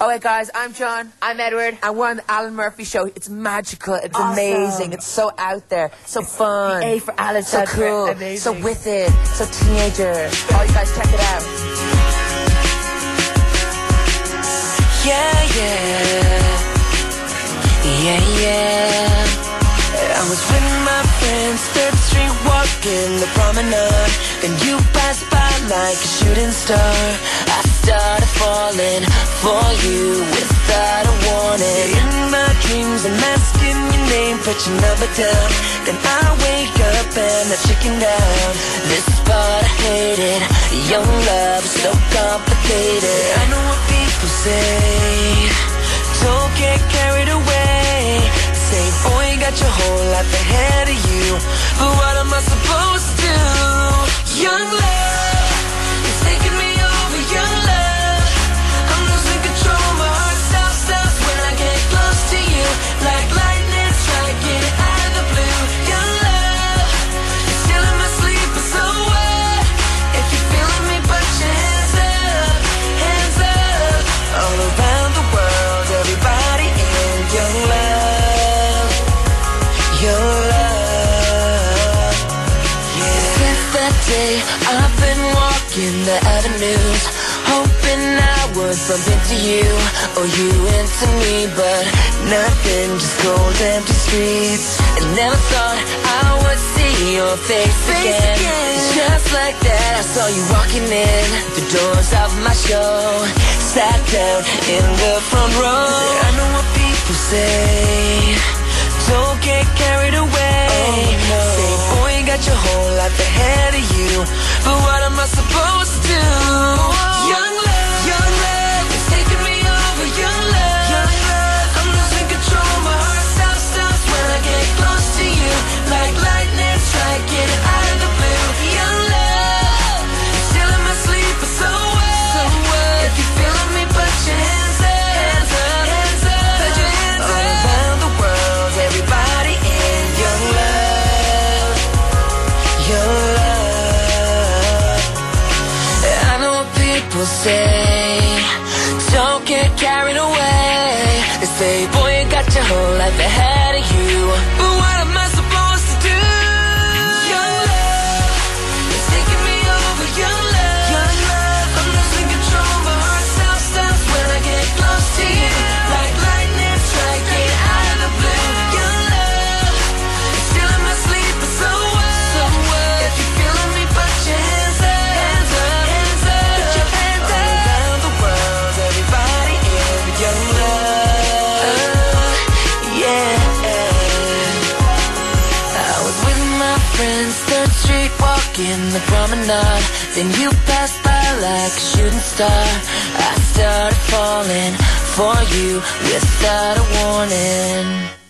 Oh, hey guys, I'm John. I'm Edward. And we're on the Alan Murphy Show. It's magical. It's awesome. amazing. It's so out there. So fun. A for Alice. So cool. Amazing. So with it. So teenager. Oh, you guys check it out. Yeah, yeah. Yeah, yeah. I was with my friends, third street walking the promenade. Then you passed by like a shooting star. I started falling for you without a warning. In my dreams I'm asking your name, put your number down. Then I wake up and I'm chicken down. This part I hate it, young love is so complicated. I know what people say, don't get carried away. Say boy got your whole life ahead of you. But what am I supposed to do? Young love, day. I've been walking the avenues Hoping I would bump into you. Or you into me But nothing, just cold empty streets. I never thought I would see your face, face again. again. Just like that I saw you walking in The doors of my show. Sat down in the front row. I know what people say Don't get carried whole life ahead of you. But what am I people say Don't get carried away. They say, boy, you got your whole life ahead of you in the promenade. Then you passed by like a shooting star. I started falling for you without a warning